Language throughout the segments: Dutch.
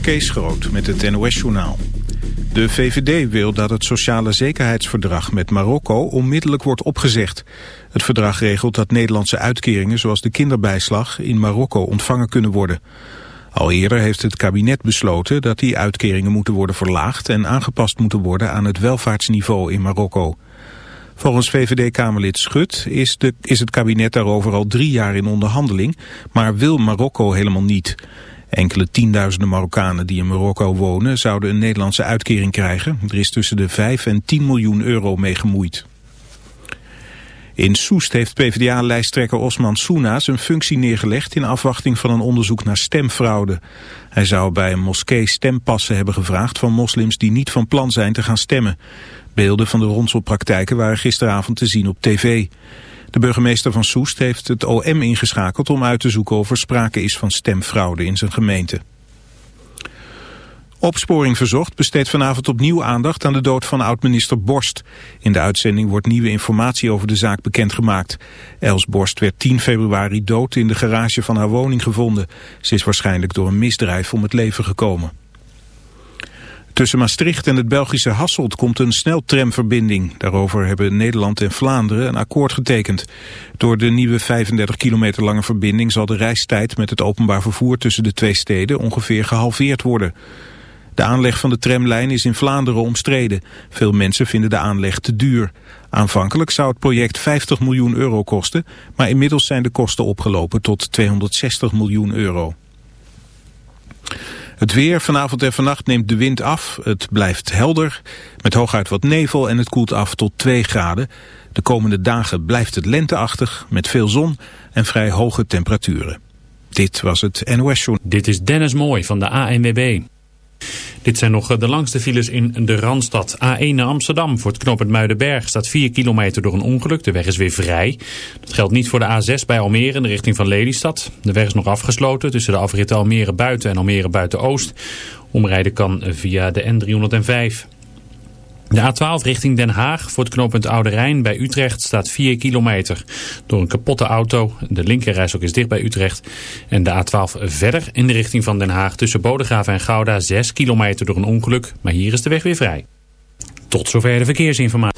Kees Groot met het NOS-journaal. De VVD wil dat het sociale zekerheidsverdrag met Marokko onmiddellijk wordt opgezegd. Het verdrag regelt dat Nederlandse uitkeringen zoals de kinderbijslag in Marokko ontvangen kunnen worden. Al eerder heeft het kabinet besloten dat die uitkeringen moeten worden verlaagd en aangepast moeten worden aan het welvaartsniveau in Marokko. Volgens VVD-Kamerlid Schut is, de, is het kabinet daarover al drie jaar in onderhandeling, maar wil Marokko helemaal niet. Enkele tienduizenden Marokkanen die in Marokko wonen zouden een Nederlandse uitkering krijgen. Er is tussen de 5 en 10 miljoen euro mee gemoeid. In Soest heeft PvdA-lijsttrekker Osman Souna zijn functie neergelegd in afwachting van een onderzoek naar stemfraude. Hij zou bij een moskee stempassen hebben gevraagd van moslims die niet van plan zijn te gaan stemmen. Beelden van de ronselpraktijken waren gisteravond te zien op tv. De burgemeester van Soest heeft het OM ingeschakeld om uit te zoeken of er sprake is van stemfraude in zijn gemeente. Opsporing Verzocht besteedt vanavond opnieuw aandacht aan de dood van oud-minister Borst. In de uitzending wordt nieuwe informatie over de zaak bekendgemaakt. Els Borst werd 10 februari dood in de garage van haar woning gevonden. Ze is waarschijnlijk door een misdrijf om het leven gekomen. Tussen Maastricht en het Belgische Hasselt komt een sneltramverbinding. Daarover hebben Nederland en Vlaanderen een akkoord getekend. Door de nieuwe 35 kilometer lange verbinding zal de reistijd met het openbaar vervoer tussen de twee steden ongeveer gehalveerd worden. De aanleg van de tramlijn is in Vlaanderen omstreden. Veel mensen vinden de aanleg te duur. Aanvankelijk zou het project 50 miljoen euro kosten, maar inmiddels zijn de kosten opgelopen tot 260 miljoen euro. Het weer vanavond en vannacht neemt de wind af. Het blijft helder, met hooguit wat nevel en het koelt af tot 2 graden. De komende dagen blijft het lenteachtig, met veel zon en vrij hoge temperaturen. Dit was het NOS Journal. Dit is Dennis Mooi van de ANWB. Dit zijn nog de langste files in de Randstad. A1 naar Amsterdam voor het knooppunt Muidenberg staat 4 kilometer door een ongeluk. De weg is weer vrij. Dat geldt niet voor de A6 bij Almere in de richting van Lelystad. De weg is nog afgesloten tussen de afritten Almere Buiten en Almere Buiten Oost. Omrijden kan via de N305. De A12 richting Den Haag voor het knooppunt Oude Rijn bij Utrecht staat 4 kilometer. Door een kapotte auto, de linkerreis ook is dicht bij Utrecht. En de A12 verder in de richting van Den Haag tussen Bodegraven en Gouda 6 kilometer door een ongeluk. Maar hier is de weg weer vrij. Tot zover de verkeersinformatie.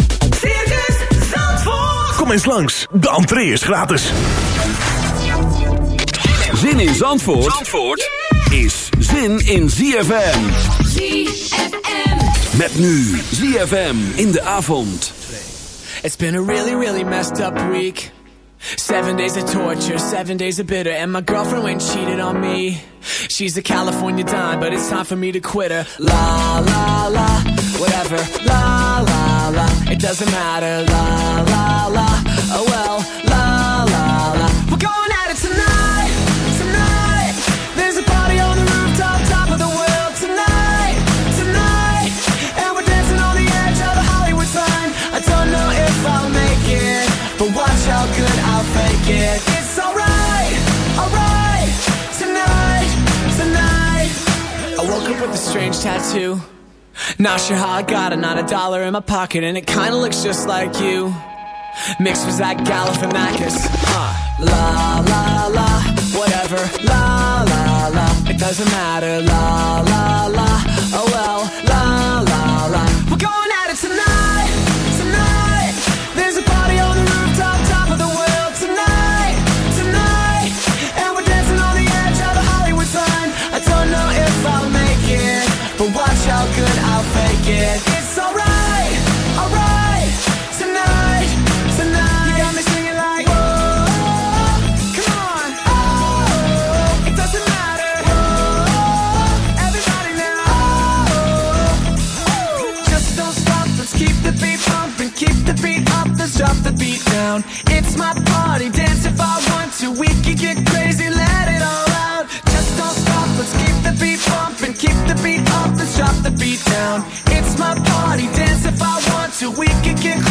Kom eens langs, de entree is gratis. Zin in Zandvoort, Zandvoort is zin in ZFM. ZFM. Met nu ZFM in de avond. It's been a really, really messed up week. Seven days of torture, seven days of bitter, and my girlfriend went and cheated on me. She's a California dime, but it's time for me to quit her. La la la, whatever. La la la, it doesn't matter. La la la, oh well. La la la, we're going at it tonight, tonight. There's a party on the rooftop, top of the world tonight, tonight. And we're dancing on the edge of the Hollywood sign. I don't know if I'll make it, but watch how good I'll fake it. It's alright, alright. Tonight, tonight. I woke up with a strange tattoo. Not sure how I got it, not a dollar in my pocket, and it kinda looks just like you. Mixed with Zach Galifianakis. Huh. La la la, whatever. La la la, it doesn't matter. La la la, oh well. Get crazy, let it all out. Just don't stop. Let's keep the beat pumping, keep the beat up. Let's drop the beat down. It's my party, dance if I want to. We can get crazy,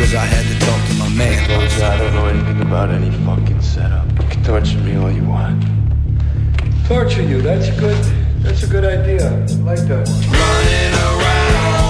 Cause I had to talk to my man. I don't know anything about any fucking setup. You can torture me all you want. Torture you, that's a good, that's a good idea. I like that one. Running around,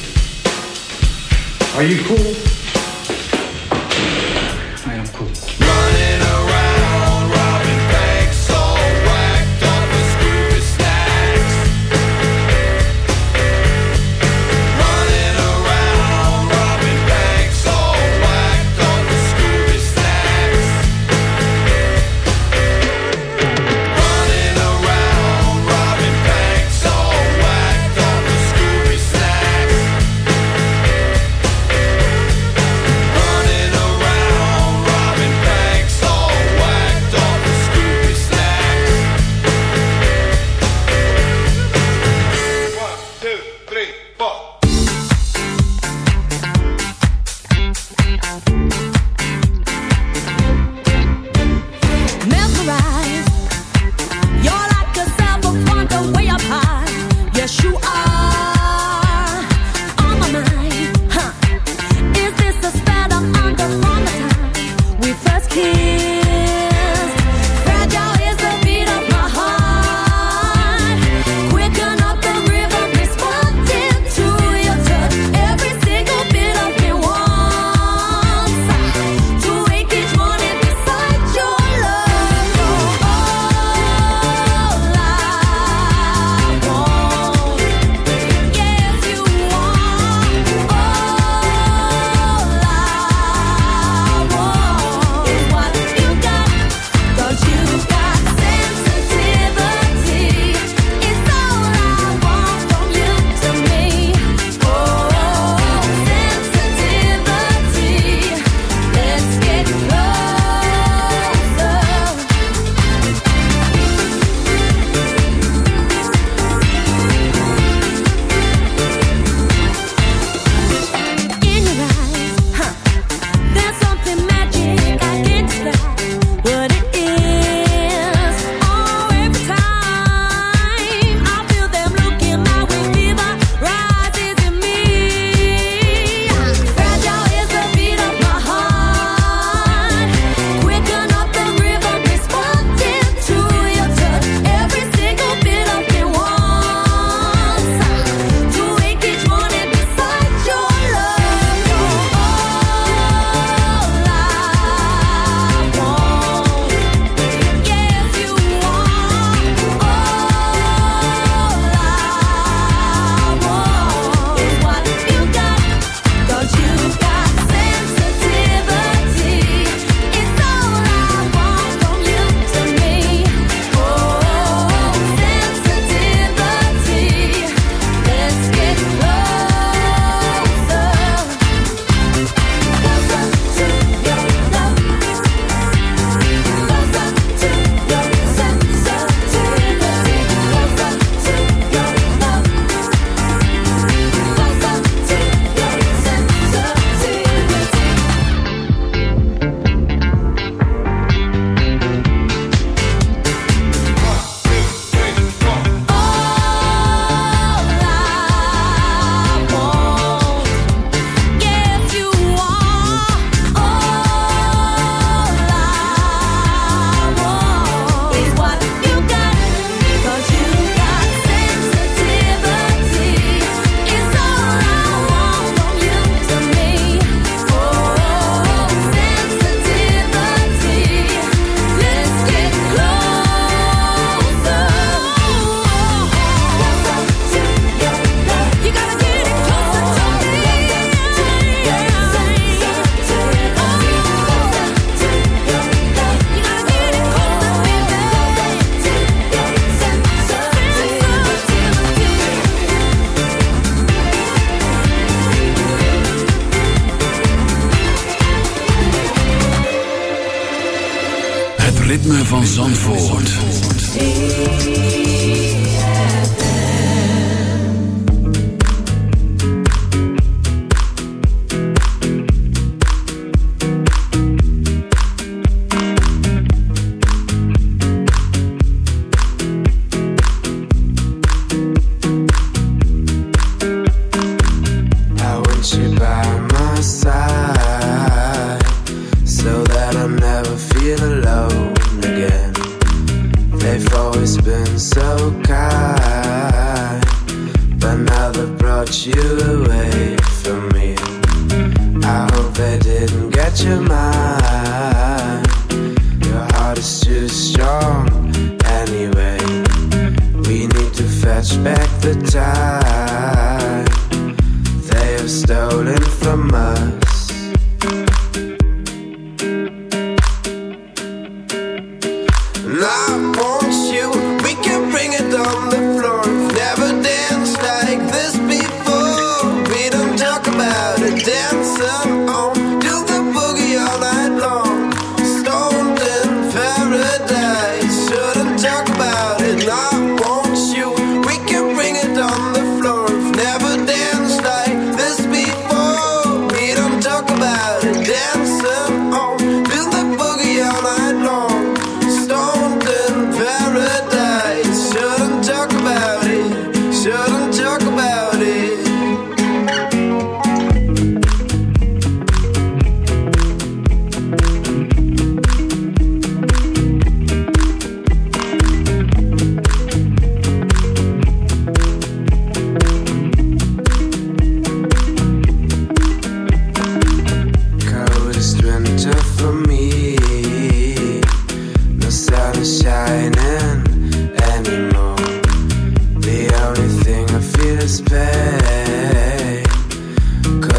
Are you cool?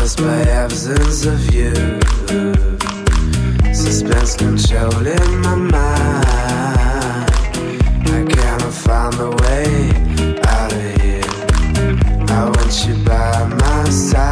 just by absence of you. Suspense controlling my mind. I cannot find the way out of here. I want you by my side.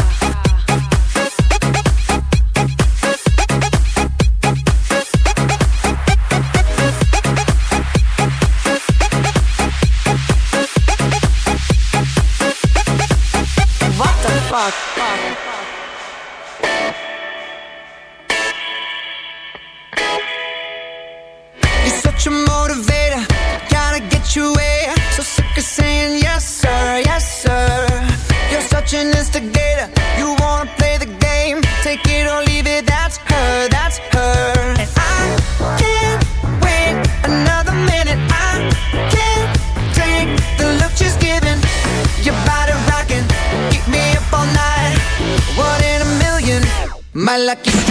Fuck? You're such a motivator, gotta get you where. So sick of saying yes, sir, yes, sir. You're such an instigator, you wanna play the game. Take it or leave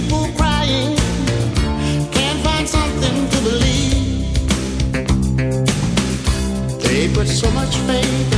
people crying, can't find something to believe. They put so much faith.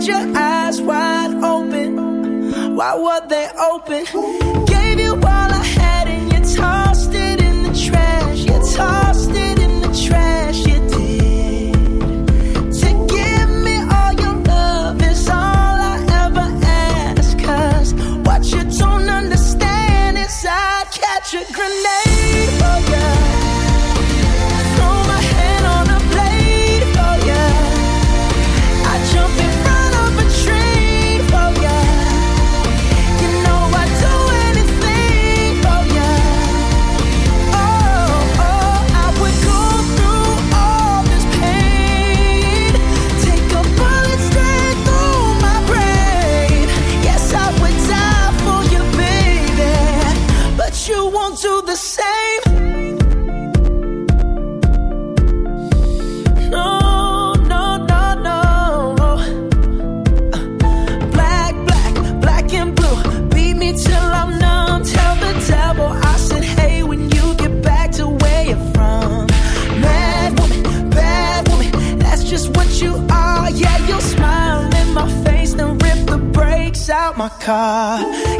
had your eyes wide open. Why were they open? Gave you all I had. 啊。